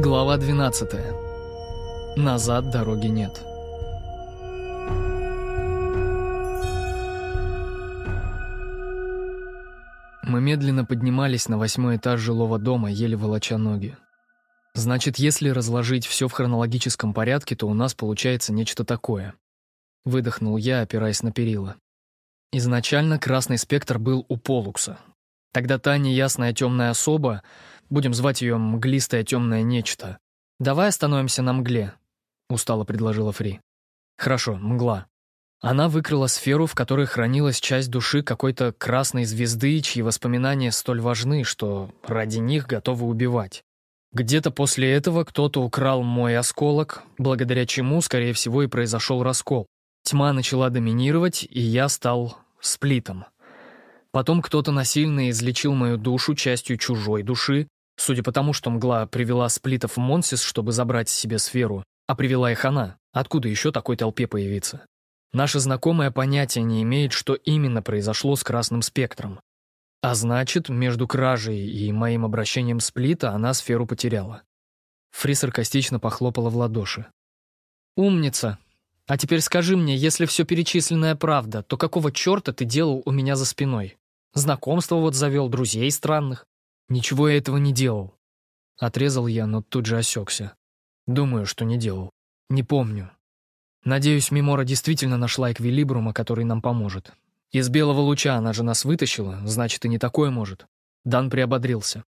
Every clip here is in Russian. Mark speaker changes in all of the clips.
Speaker 1: Глава 12. Назад дороги нет. Мы медленно поднимались на восьмой этаж жилого дома, еле волоча ноги. Значит, если разложить все в хронологическом порядке, то у нас получается нечто такое. Выдохнул я, опираясь на перила. Изначально красный спектр был у Полукса. Тогда та неясная темная особа, будем звать ее мглистое темное нечто. «Давай остановимся на мгле», — устало предложила Фри. «Хорошо, мгла». Она выкрыла сферу, в которой хранилась часть души какой-то красной звезды, чьи воспоминания столь важны, что ради них готовы убивать. Где-то после этого кто-то украл мой осколок, благодаря чему, скорее всего, и произошел раскол. Тьма начала доминировать, и я стал сплитом. Потом кто-то насильно излечил мою душу частью чужой души, судя по тому, что мгла привела сплитов в Монсис, чтобы забрать себе сферу, а привела их она. Откуда еще такой толпе появиться? Наше знакомое понятие не имеет, что именно произошло с красным спектром. А значит, между кражей и моим обращением сплита она сферу потеряла. Фри саркастично похлопала в ладоши. «Умница! А теперь скажи мне, если все перечисленное правда, то какого черта ты делал у меня за спиной? Знакомство вот завел, друзей странных?» «Ничего я этого не делал». Отрезал я, но тут же осекся. Думаю, что не делал. Не помню. Надеюсь, Мемора действительно нашла эквилибрума, который нам поможет. Из белого луча она же нас вытащила, значит, и не такое может. Дан приободрился.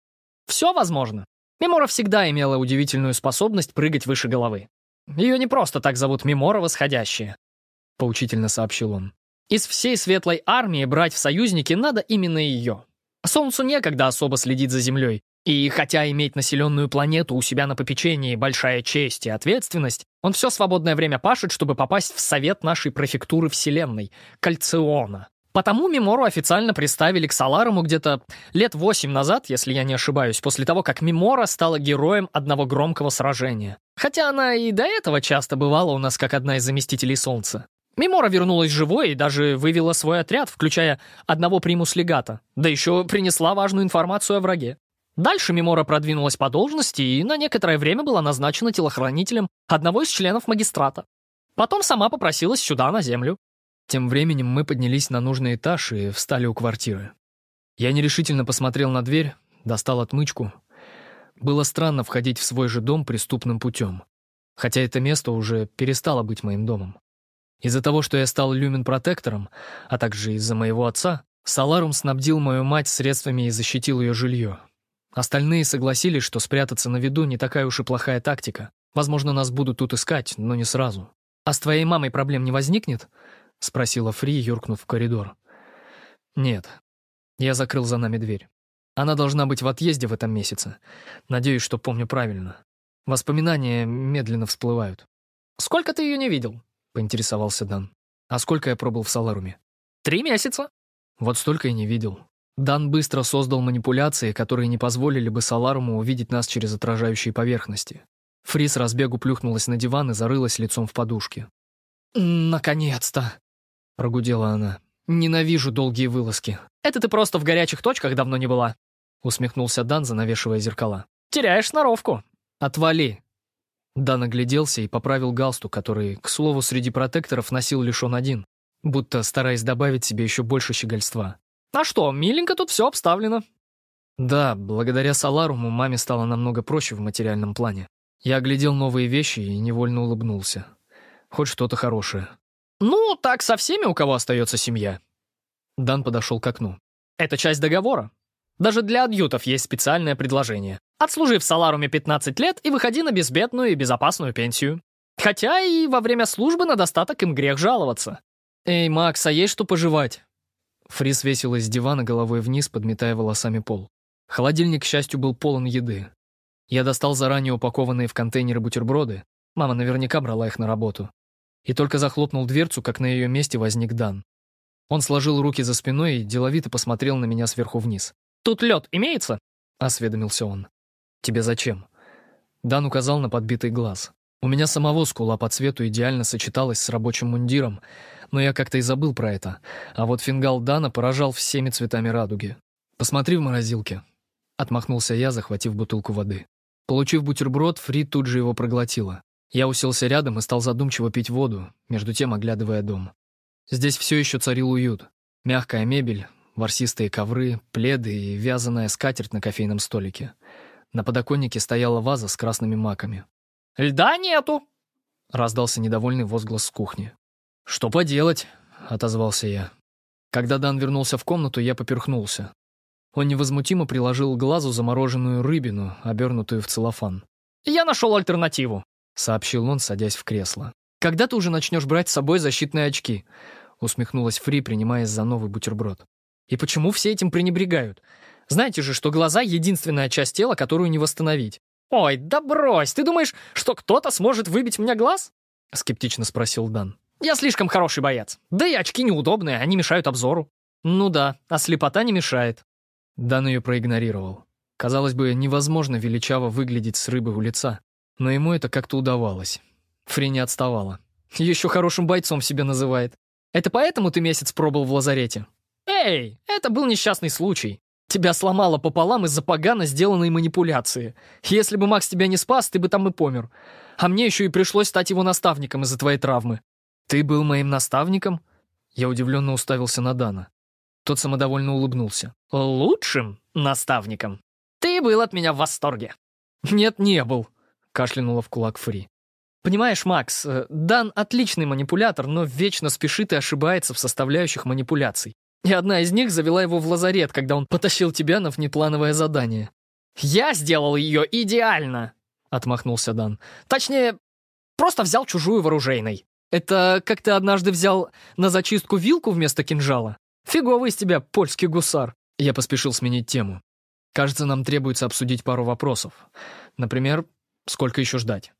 Speaker 1: Все возможно. Мемора всегда имела удивительную способность прыгать выше головы. Ее не просто так зовут Мемора Восходящая, поучительно сообщил он. Из всей светлой армии брать в союзники надо именно ее. Солнцу некогда особо следить за Землей, и хотя иметь населенную планету у себя на попечении большая честь и ответственность, он все свободное время пашет, чтобы попасть в совет нашей префектуры Вселенной, Кальциона. Потому Мемору официально представили к Саларуму где-то лет восемь назад, если я не ошибаюсь, после того, как Мемора стала героем одного громкого сражения. Хотя она и до этого часто бывала у нас как одна из заместителей Солнца. Мемора вернулась живой и даже вывела свой отряд, включая одного примус-легата, да еще принесла важную информацию о враге. Дальше Мемора продвинулась по должности и на некоторое время была назначена телохранителем одного из членов магистрата. Потом сама попросилась сюда, на землю. Тем временем мы поднялись на нужный этаж и встали у квартиры. Я нерешительно посмотрел на дверь, достал отмычку. Было странно входить в свой же дом преступным путем. Хотя это место уже перестало быть моим домом. Из-за того, что я стал люмен-протектором, а также из-за моего отца, Саларум снабдил мою мать средствами и защитил ее жилье. Остальные согласились, что спрятаться на виду не такая уж и плохая тактика. Возможно, нас будут тут искать, но не сразу. «А с твоей мамой проблем не возникнет?» — спросила Фри, юркнув в коридор. «Нет». Я закрыл за нами дверь. Она должна быть в отъезде в этом месяце. Надеюсь, что помню правильно. Воспоминания медленно всплывают. «Сколько ты ее не видел?» — поинтересовался Дан. «А сколько я пробыл в Саларуме?» «Три месяца». Вот столько и не видел. Дан быстро создал манипуляции, которые не позволили бы Саларуму увидеть нас через отражающие поверхности. Фрис разбегу плюхнулась на диван и зарылась лицом в подушке. «Наконец-то!» — прогудела она. «Ненавижу долгие вылазки. Это ты просто в горячих точках давно не была», — усмехнулся Дан, занавешивая зеркала. «Теряешь сноровку». «Отвали!» Дан огляделся и поправил галстук, который, к слову, среди протекторов носил лишь он один, будто стараясь добавить себе еще больше щегольства. А что, миленько тут все обставлено. Да, благодаря Саларуму маме стало намного проще в материальном плане. Я оглядел новые вещи и невольно улыбнулся. Хоть что-то хорошее. Ну, так со всеми, у кого остается семья. Дан подошел к окну. Это часть договора. Даже для адъютов есть специальное предложение. Отслужи в Саларуме 15 лет и выходи на безбедную и безопасную пенсию. Хотя и во время службы на достаток им грех жаловаться. Эй, Макс, а есть что пожевать? Фрис весилась с дивана головой вниз, подметая волосами пол. Холодильник, к счастью, был полон еды. Я достал заранее упакованные в контейнеры бутерброды. Мама наверняка брала их на работу. И только захлопнул дверцу, как на ее месте возник Дан. Он сложил руки за спиной и деловито посмотрел на меня сверху вниз. «Тут лед имеется?» — осведомился он. «Тебе зачем?» Дан указал на подбитый глаз. У меня самого скула по цвету идеально сочеталась с рабочим мундиром, но я как-то и забыл про это. А вот фингал Дана поражал всеми цветами радуги. «Посмотри в морозилке», — отмахнулся я, захватив бутылку воды. Получив бутерброд, Фри тут же его проглотила. Я уселся рядом и стал задумчиво пить воду, между тем оглядывая дом. Здесь все еще царил уют. Мягкая мебель, ворсистые ковры, пледы и вязаная скатерть на кофейном столике. На подоконнике стояла ваза с красными маками.
Speaker 2: «Льда нету!»
Speaker 1: — раздался недовольный возглас с кухни. «Что поделать?» — отозвался я. Когда Дан вернулся в комнату, я поперхнулся. Он невозмутимо приложил глазу замороженную рыбину, обернутую в целлофан.
Speaker 2: «Я нашел альтернативу», —
Speaker 1: сообщил он, садясь в кресло. «Когда ты уже начнешь брать с собой защитные очки?» — усмехнулась Фри, принимаясь за новый бутерброд. «И почему все этим пренебрегают? Знаете же, что глаза — единственная часть тела, которую не восстановить».
Speaker 2: «Ой, да брось! Ты думаешь, что кто-то сможет выбить мне глаз?»
Speaker 1: — скептично спросил Дан.
Speaker 2: «Я слишком хороший боец. Да и очки неудобные, они мешают обзору».
Speaker 1: «Ну да, а слепота не мешает». Дан ее проигнорировал. Казалось бы, невозможно величаво выглядеть с рыбы у лица, но ему это как-то удавалось. Фри не отставала. Еще хорошим бойцом себя называет. Это поэтому ты месяц пробыл в лазарете?
Speaker 2: Эй, это был несчастный случай. Тебя сломало пополам из-за погано сделанной манипуляции. Если бы Макс тебя не спас, ты бы там и помер. А мне еще и пришлось стать его наставником из-за твоей травмы.
Speaker 1: Ты был моим наставником? Я удивленно уставился на Дана. Тот самодовольно улыбнулся.
Speaker 2: Лучшим наставником. Ты был от меня в восторге.
Speaker 1: Нет, не был, кашлянула в кулак Фри.
Speaker 2: Понимаешь, Макс, э, Дан отличный манипулятор, но вечно спешит и ошибается в составляющих манипуляций. И одна из них завела его в лазарет, когда он потащил тебя на внеплановое задание. «Я сделал ее идеально!» — отмахнулся Дан. «Точнее, просто взял чужую вооружейной. Это как ты однажды взял на зачистку вилку вместо кинжала? Фиговый из тебя польский гусар!»
Speaker 1: Я поспешил сменить тему. Кажется, нам требуется обсудить пару вопросов. Например, сколько еще ждать?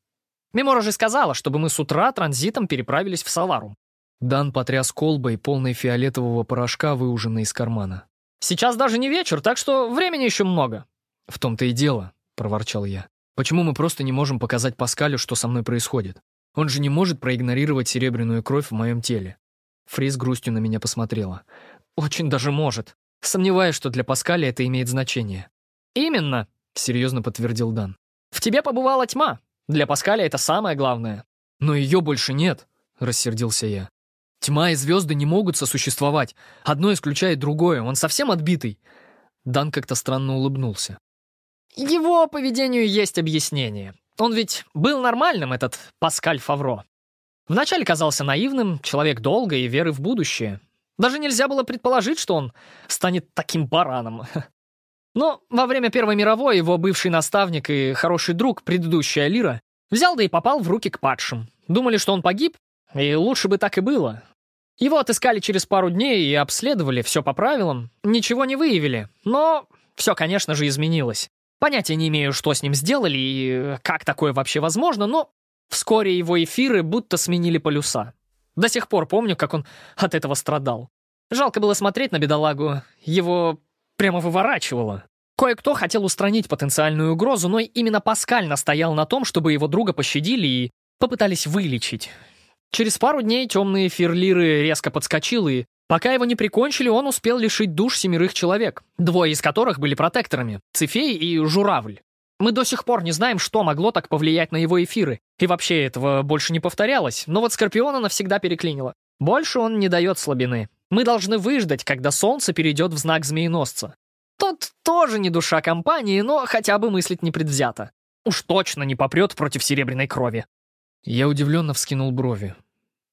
Speaker 2: Мемора же сказала, чтобы мы с утра транзитом переправились в Саларум.
Speaker 1: Дан потряс колбой, полной фиолетового порошка, выуженной из кармана.
Speaker 2: «Сейчас даже не вечер, так что времени еще много».
Speaker 1: «В том-то и дело», — проворчал я. «Почему мы просто не можем показать Паскалю, что со мной происходит? Он же не может проигнорировать серебряную кровь в моем теле». Фриз грустью на меня посмотрела.
Speaker 2: «Очень даже может. Сомневаюсь, что для Паскаля это имеет значение». «Именно», — серьезно подтвердил Дан. «В тебе побывала тьма. Для Паскаля это самое главное».
Speaker 1: «Но ее больше нет», — рассердился я. Тьма и звезды не могут сосуществовать. Одно исключает другое. Он совсем отбитый. Дан как-то странно улыбнулся.
Speaker 2: Его поведению есть объяснение. Он ведь был нормальным, этот Паскаль Фавро. Вначале казался наивным, человек долга и веры в будущее. Даже нельзя было предположить, что он станет таким бараном. Но во время Первой мировой его бывший наставник и хороший друг, предыдущая Лира, взял да и попал в руки к падшим. Думали, что он погиб, и лучше бы так и было. Его отыскали через пару дней и обследовали все по правилам. Ничего не выявили, но все, конечно же, изменилось. Понятия не имею, что с ним сделали и как такое вообще возможно, но вскоре его эфиры будто сменили полюса. До сих пор помню, как он от этого страдал. Жалко было смотреть на бедолагу. Его прямо выворачивало. Кое-кто хотел устранить потенциальную угрозу, но именно Паскаль настоял на том, чтобы его друга пощадили и попытались вылечить. Через пару дней темный эфир Лиры резко подскочил, и пока его не прикончили, он успел лишить душ семерых человек, двое из которых были протекторами — Цифей и Журавль. Мы до сих пор не знаем, что могло так повлиять на его эфиры, и вообще этого больше не повторялось, но вот Скорпиона навсегда переклинило. Больше он не дает слабины. Мы должны выждать, когда Солнце перейдет в знак Змееносца. Тот тоже не душа компании, но хотя бы мыслить непредвзято. Уж точно не попрет против серебряной крови.
Speaker 1: Я удивленно вскинул брови.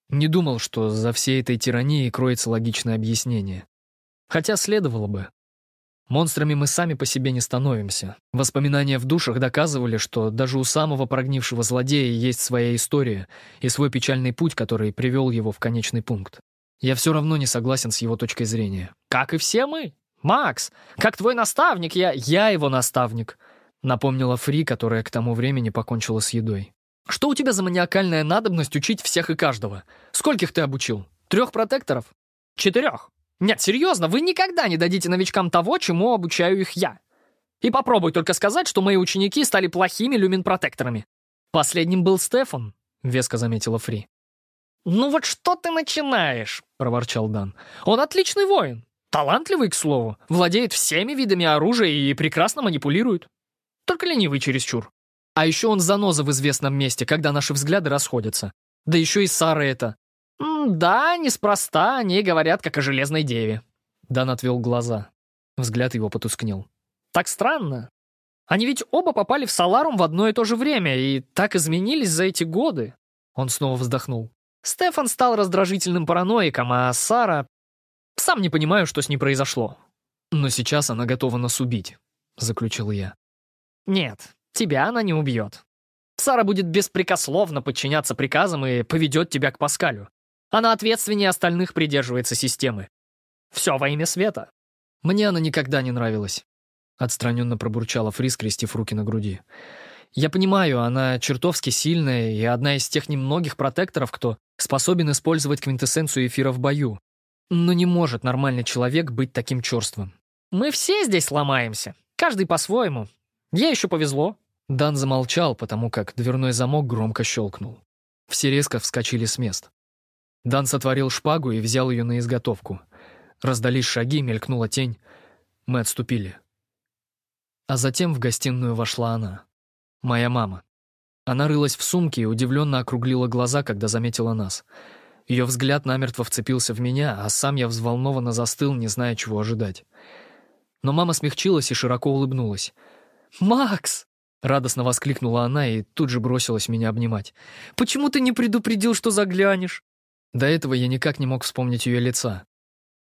Speaker 1: Не думал, что за всей этой тиранией кроется логичное объяснение. Хотя следовало бы. Монстрами мы сами по себе не становимся. Воспоминания в душах доказывали, что даже у самого прогнившего злодея есть своя история и свой печальный путь, который привел его в конечный пункт. Я все равно не согласен с его точкой зрения.
Speaker 2: «Как и все мы. Макс, как твой наставник, я...»
Speaker 1: «Я его наставник», — напомнила Фри, которая к тому времени покончила с едой. Что у тебя за маниакальная надобность учить всех и каждого? Скольких ты обучил? Трех протекторов?
Speaker 2: Четырех. Нет, серьезно, вы никогда не дадите новичкам того, чему обучаю их я. И попробуй только сказать, что мои ученики стали плохими люмин-протекторами.
Speaker 1: Последним был Стефан, веско заметила Фри.
Speaker 2: «Ну вот что ты начинаешь?» — проворчал Дан. «Он отличный воин. Талантливый, к слову. Владеет всеми видами оружия и прекрасно манипулирует. Только ленивый чересчур. А еще он заноза в известном месте, когда наши взгляды расходятся. Да еще и Сара это. «Да, неспроста, они говорят, как о железной деве».
Speaker 1: Дан отвел глаза. Взгляд его потускнел.
Speaker 2: «Так странно. Они ведь оба попали в Саларум в одно и то же время и так изменились за эти годы». Он снова вздохнул. Стефан стал раздражительным параноиком, а Сара... Сам не понимаю, что с ней произошло.
Speaker 1: Но сейчас она готова нас убить, заключил я.
Speaker 2: Нет, тебя она не убьет. Сара будет беспрекословно подчиняться приказам и поведет тебя к Паскалю. Она ответственнее остальных придерживается системы. Все во имя света.
Speaker 1: Мне она никогда не нравилась. Отстраненно пробурчала Фри, скрестив руки на груди. Я понимаю, она чертовски сильная и одна из тех немногих протекторов, кто способен использовать квинтэссенцию эфира в бою. Но не может нормальный человек быть таким черствым.
Speaker 2: Мы все здесь сломаемся. Каждый по-своему. Ей еще повезло.
Speaker 1: Дан замолчал, потому как дверной замок громко щелкнул. Все резко вскочили с мест. Дан сотворил шпагу и взял ее на изготовку. Раздались шаги, мелькнула тень. Мы отступили. А затем в гостиную вошла она. Моя мама. Она рылась в сумке и удивленно округлила глаза, когда заметила нас. Ее взгляд намертво вцепился в меня, а сам я взволнованно застыл, не зная, чего ожидать. Но мама смягчилась и широко улыбнулась.
Speaker 2: «Макс!»
Speaker 1: Радостно воскликнула она и тут же бросилась меня обнимать.
Speaker 2: «Почему ты не предупредил, что заглянешь?»
Speaker 1: До этого я никак не мог вспомнить ее лица.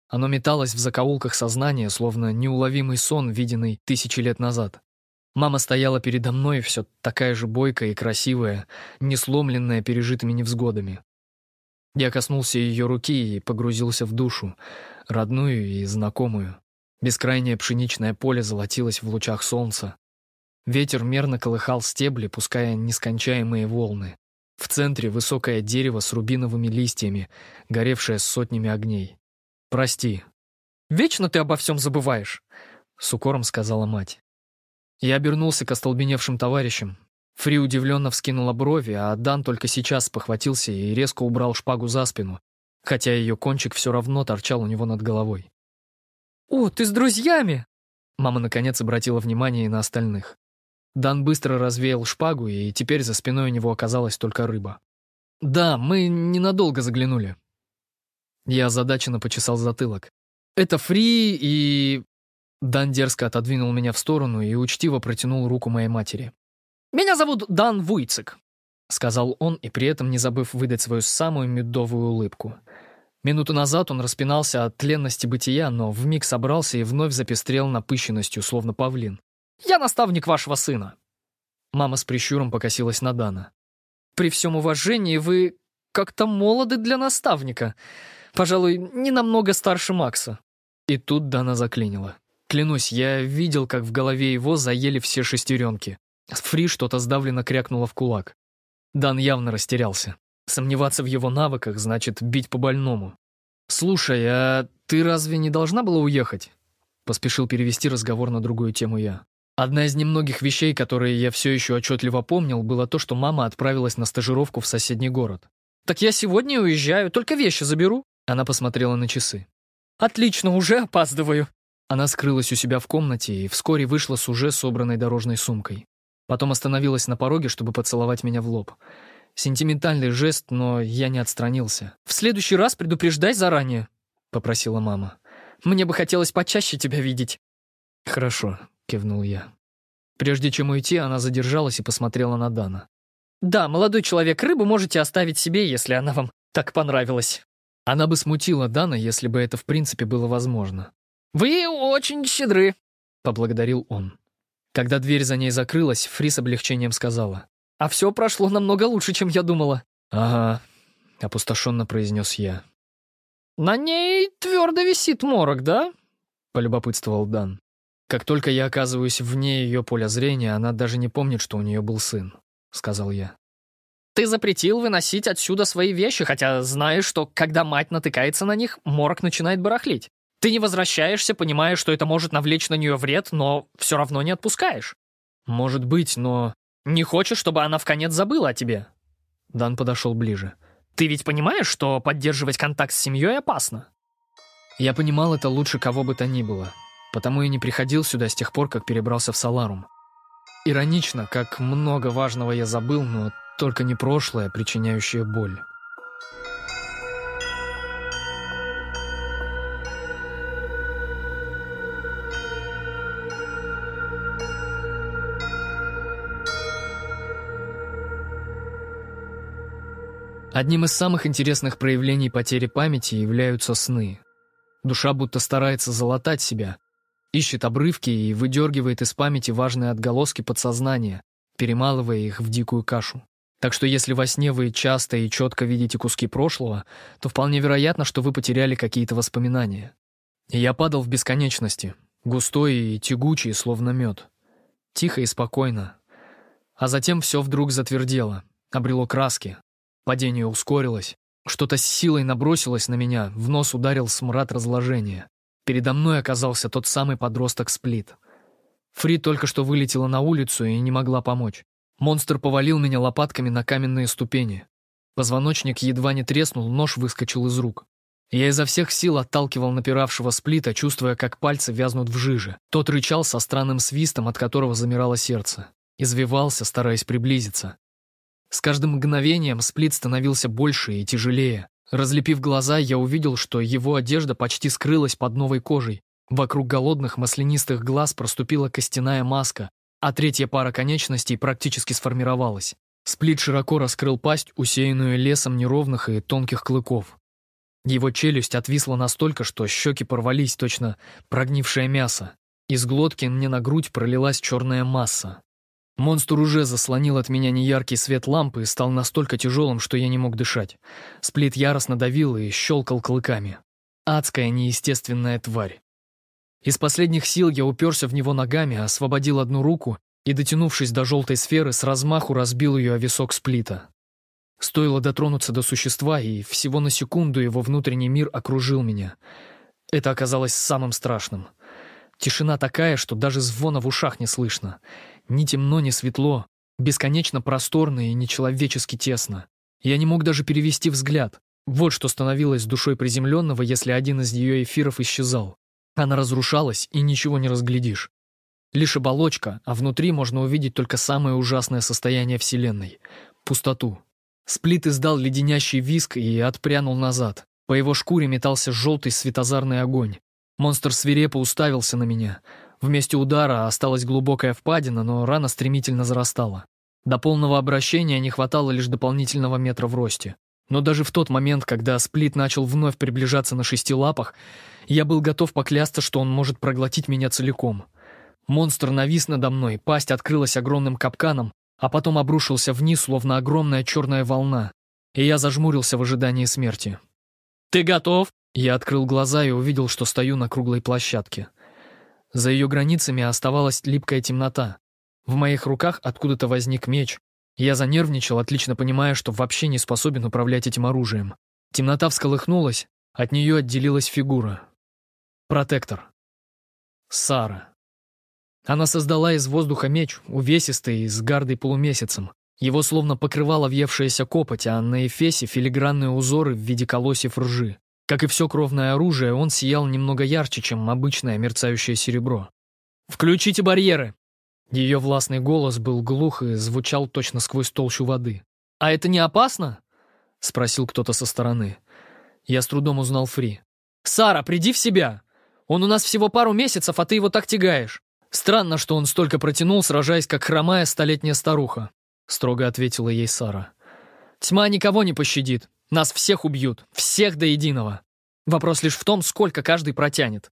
Speaker 1: Оно металось в закоулках сознания, словно неуловимый сон, виденный тысячи лет назад. Мама стояла передо мной, все такая же бойкая и красивая, не сломленная пережитыми невзгодами. Я коснулся ее руки и погрузился в душу, родную и знакомую. Бескрайнее пшеничное поле золотилось в лучах солнца. Ветер мерно колыхал стебли, пуская нескончаемые волны. В центре высокое дерево с рубиновыми листьями, горевшее сотнями огней. «Прости».
Speaker 2: «Вечно ты обо всем забываешь», — с укором сказала мать.
Speaker 1: Я обернулся к остолбеневшим товарищам. Фри удивленно вскинула брови, а Дан только сейчас похватился и резко убрал шпагу за спину, хотя ее кончик все равно торчал у него над головой.
Speaker 2: «О, ты с друзьями!»
Speaker 1: Мама наконец обратила внимание и на остальных. Дан быстро развеял шпагу, и теперь за спиной у него оказалась только рыба. «Да, мы ненадолго заглянули». Я озадаченно почесал затылок. «Это Фри и...» Дан дерзко отодвинул меня в сторону и учтиво протянул руку моей матери.
Speaker 2: «Меня зовут Дан Вуйцик», —
Speaker 1: сказал он, и при этом не забыв выдать свою самую медовую улыбку. Минуту назад он распинался от тленности бытия, но вмиг собрался и вновь запестрел напыщенностью, словно павлин.
Speaker 2: Я наставник вашего сына».
Speaker 1: Мама с прищуром покосилась на Дана.
Speaker 2: «При всем уважении вы как-то молоды для наставника. Пожалуй, не намного старше Макса».
Speaker 1: И тут Дана заклинила. Клянусь, я видел, как в голове его заели все шестеренки. Фри что-то сдавленно крякнуло в кулак. Дан явно растерялся. Сомневаться в его навыках значит бить по больному. «Слушай, а ты разве не должна была уехать?» Поспешил перевести разговор на другую тему я. Одна из немногих вещей, которые я все еще отчетливо помнил, было то, что мама отправилась на стажировку в соседний город.
Speaker 2: «Так я сегодня уезжаю, только вещи заберу».
Speaker 1: Она посмотрела на часы.
Speaker 2: «Отлично, уже опаздываю».
Speaker 1: Она скрылась у себя в комнате и вскоре вышла с уже собранной дорожной сумкой. Потом остановилась на пороге, чтобы поцеловать меня в лоб. Сентиментальный жест, но я не отстранился.
Speaker 2: «В следующий раз предупреждай заранее», — попросила мама. «Мне бы хотелось почаще тебя видеть».
Speaker 1: «Хорошо», — кивнул я. Прежде чем уйти, она задержалась и посмотрела на Дана.
Speaker 2: «Да, молодой человек, рыбу можете оставить себе, если она вам так понравилась».
Speaker 1: Она бы смутила Дана, если бы это в принципе было возможно.
Speaker 2: «Вы очень щедры», —
Speaker 1: поблагодарил он. Когда дверь за ней закрылась, Фри с облегчением сказала.
Speaker 2: «А все прошло намного лучше, чем я думала».
Speaker 1: «Ага», — опустошенно произнес я.
Speaker 2: «На ней твердо висит морок, да?»
Speaker 1: — полюбопытствовал Дан. Как только я оказываюсь вне ее поля зрения, она даже не помнит, что у нее был сын, сказал я.
Speaker 2: Ты запретил выносить отсюда свои вещи, хотя знаешь, что когда мать натыкается на них, морок начинает барахлить. Ты не возвращаешься, понимая, что это может навлечь на нее вред, но все равно не отпускаешь.
Speaker 1: Может быть, но...
Speaker 2: Не хочешь, чтобы она в конец забыла о тебе?
Speaker 1: Дан подошел ближе.
Speaker 2: Ты ведь понимаешь, что поддерживать контакт с семьей опасно?
Speaker 1: Я понимал это лучше кого бы то ни было, потому и не приходил сюда с тех пор, как перебрался в Саларум. Иронично, как много важного я забыл, но только не прошлое, причиняющее боль. Одним из самых интересных проявлений потери памяти являются сны. Душа будто старается залатать себя, ищет обрывки и выдергивает из памяти важные отголоски подсознания, перемалывая их в дикую кашу. Так что если во сне вы часто и четко видите куски прошлого, то вполне вероятно, что вы потеряли какие-то воспоминания. И я падал в бесконечности, густой и тягучий, словно мед. Тихо и спокойно. А затем все вдруг затвердело, обрело краски, Падение ускорилось. Что-то с силой набросилось на меня, в нос ударил смрад разложения. Передо мной оказался тот самый подросток Сплит. Фри только что вылетела на улицу и не могла помочь. Монстр повалил меня лопатками на каменные ступени. Позвоночник едва не треснул, нож выскочил из рук. Я изо всех сил отталкивал напиравшего сплита, чувствуя, как пальцы вязнут в жиже. Тот рычал со странным свистом, от которого замирало сердце. Извивался, стараясь приблизиться. С каждым мгновением сплит становился больше и тяжелее. Разлепив глаза, я увидел, что его одежда почти скрылась под новой кожей. Вокруг голодных маслянистых глаз проступила костяная маска, а третья пара конечностей практически сформировалась. Сплит широко раскрыл пасть, усеянную лесом неровных и тонких клыков. Его челюсть отвисла настолько, что щеки порвались, точно прогнившее мясо. Из глотки мне на грудь пролилась черная масса. Монстр уже заслонил от меня неяркий свет лампы и стал настолько тяжелым, что я не мог дышать. Сплит яростно давил и щелкал клыками. Адская неестественная тварь. Из последних сил я уперся в него ногами, освободил одну руку и, дотянувшись до желтой сферы, с размаху разбил ее о висок сплита. Стоило дотронуться до существа, и всего на секунду его внутренний мир окружил меня. Это оказалось самым страшным. Тишина такая, что даже звона в ушах не слышно — ни темно, ни светло, бесконечно просторно и нечеловечески тесно. Я не мог даже перевести взгляд. Вот что становилось душой приземленного, если один из ее эфиров исчезал. Она разрушалась, и ничего не разглядишь. Лишь оболочка, а внутри можно увидеть только самое ужасное состояние Вселенной — пустоту. Сплит издал леденящий виск и отпрянул назад. По его шкуре метался желтый светозарный огонь. Монстр свирепо уставился на меня — в месте удара осталась глубокая впадина, но рана стремительно зарастала. До полного обращения не хватало лишь дополнительного метра в росте. Но даже в тот момент, когда Сплит начал вновь приближаться на шести лапах, я был готов поклясться, что он может проглотить меня целиком. Монстр навис надо мной, пасть открылась огромным капканом, а потом обрушился вниз, словно огромная черная волна, и я зажмурился в ожидании смерти. «Ты готов?» Я открыл глаза и увидел, что стою на круглой площадке. За ее границами оставалась липкая темнота. В моих руках откуда-то возник меч. Я занервничал, отлично понимая, что вообще не способен управлять этим оружием. Темнота всколыхнулась, от нее отделилась фигура. Протектор. Сара. Она создала из воздуха меч, увесистый, с гардой полумесяцем. Его словно покрывала въевшаяся копоть, а на эфесе филигранные узоры в виде колосьев ржи. Как и все кровное оружие, он сиял немного ярче, чем обычное мерцающее серебро. «Включите барьеры!» Ее властный голос был глух и звучал точно сквозь толщу воды. «А это не опасно?» — спросил кто-то со стороны. Я с трудом узнал Фри. «Сара, приди в себя! Он у нас всего пару месяцев, а ты его так тягаешь. Странно, что он столько протянул, сражаясь как хромая столетняя старуха», — строго ответила ей Сара. «Тьма никого не пощадит. Нас всех убьют, всех до единого. Вопрос лишь в том, сколько каждый протянет.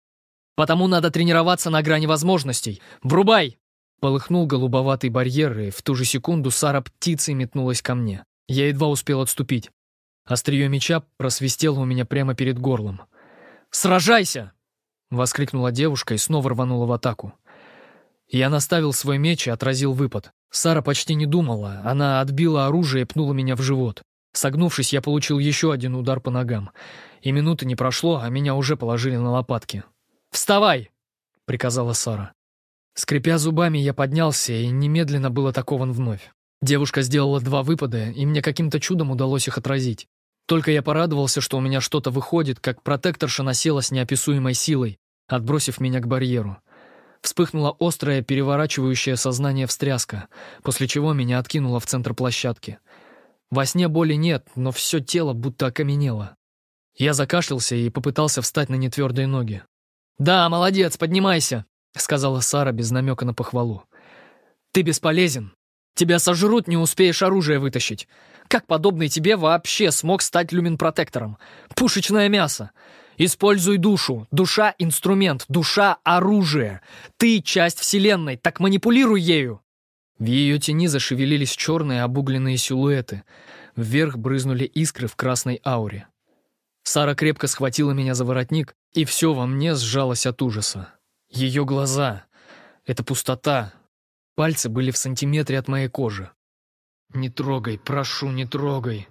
Speaker 1: Потому надо тренироваться на грани возможностей. Врубай!» Полыхнул голубоватый барьер, и в ту же секунду Сара птицей метнулась ко мне. Я едва успел отступить. Острие меча просвистело у меня прямо перед горлом. «Сражайся!» — воскликнула девушка и снова рванула в атаку. Я наставил свой меч и отразил выпад. Сара почти не думала, она отбила оружие и пнула меня в живот. Согнувшись, я получил еще один удар по ногам. И минуты не прошло, а меня уже положили на лопатки. «Вставай!» — приказала Сара. Скрипя зубами, я поднялся и немедленно был атакован вновь. Девушка сделала два выпада, и мне каким-то чудом удалось их отразить. Только я порадовался, что у меня что-то выходит, как протекторша насела с неописуемой силой, отбросив меня к барьеру. Вспыхнула острая, переворачивающая сознание встряска, после чего меня откинуло в центр площадки. Во сне боли нет, но все тело будто окаменело. Я закашлялся и попытался встать на нетвердые ноги. «Да, молодец, поднимайся», — сказала Сара без намека на похвалу. «Ты бесполезен. Тебя сожрут, не успеешь оружие вытащить. Как подобный тебе вообще смог стать люминпротектором? Пушечное мясо. Используй душу. Душа — инструмент, душа — оружие. Ты — часть Вселенной, так манипулируй ею. В ее тени зашевелились черные обугленные силуэты. Вверх брызнули искры в красной ауре. Сара крепко схватила меня за воротник, и все во мне сжалось от ужаса. Ее глаза — это пустота. Пальцы были в сантиметре от моей кожи. «Не трогай, прошу, не трогай.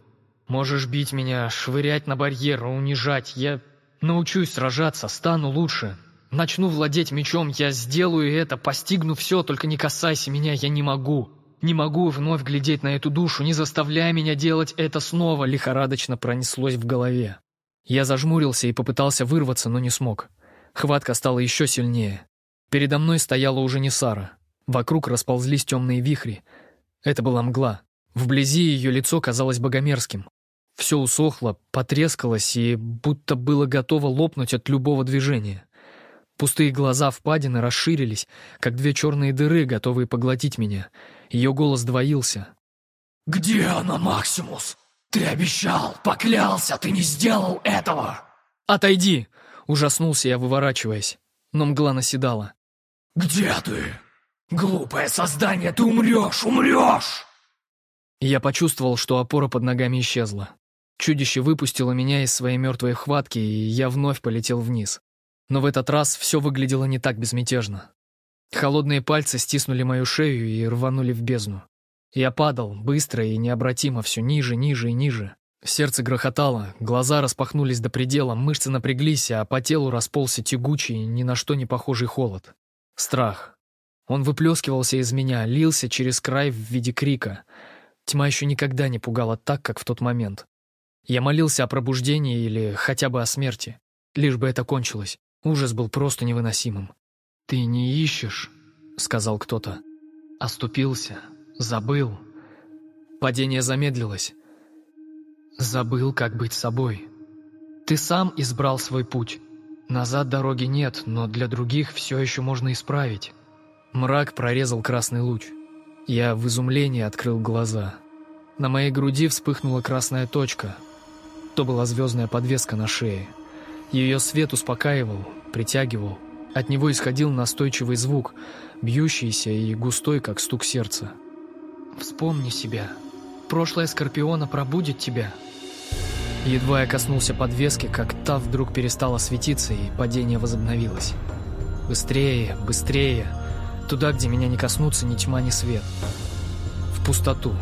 Speaker 1: Можешь бить меня, швырять на барьер, унижать. Я Научусь сражаться, стану лучше. Начну владеть мечом, я сделаю это, постигну все, только не касайся меня, я не могу. Не могу вновь глядеть на эту душу, не заставляй меня делать это снова, лихорадочно пронеслось в голове. Я зажмурился и попытался вырваться, но не смог. Хватка стала еще сильнее. Передо мной стояла уже не Сара. Вокруг расползлись темные вихри. Это была мгла. Вблизи ее лицо казалось богомерзким. Все усохло, потрескалось и будто было готово лопнуть от любого движения. Пустые глаза впадины расширились, как две черные дыры, готовые поглотить меня. Ее голос двоился.
Speaker 3: «Где она, Максимус? Ты обещал, поклялся, ты не сделал этого!»
Speaker 1: «Отойди!» — ужаснулся я, выворачиваясь. Но мгла наседала.
Speaker 3: «Где ты? Глупое создание, ты умрешь, умрешь!»
Speaker 1: Я почувствовал, что опора под ногами исчезла. Чудище выпустило меня из своей мертвой хватки, и я вновь полетел вниз. Но в этот раз все выглядело не так безмятежно. Холодные пальцы стиснули мою шею и рванули в бездну. Я падал, быстро и необратимо, все ниже, ниже и ниже. Сердце грохотало, глаза распахнулись до предела, мышцы напряглись, а по телу расползся тягучий, ни на что не похожий холод. Страх. Он выплескивался из меня, лился через край в виде крика. Тьма еще никогда не пугала так, как в тот момент. Я молился о пробуждении или хотя бы о смерти. Лишь бы это кончилось. Ужас был просто невыносимым. «Ты не ищешь», — сказал кто-то. Оступился, забыл. Падение замедлилось. Забыл, как быть собой. Ты сам избрал свой путь. Назад дороги нет, но для других все еще можно исправить. Мрак прорезал красный луч. Я в изумлении открыл глаза. На моей груди вспыхнула красная точка, то была звездная подвеска на шее. Ее свет успокаивал, притягивал. От него исходил настойчивый звук, бьющийся и густой, как стук сердца. «Вспомни себя. Прошлое Скорпиона пробудет тебя». Едва я коснулся подвески, как та вдруг перестала светиться, и падение возобновилось. Быстрее, быстрее. Туда, где меня не коснутся ни тьма, ни свет. В пустоту.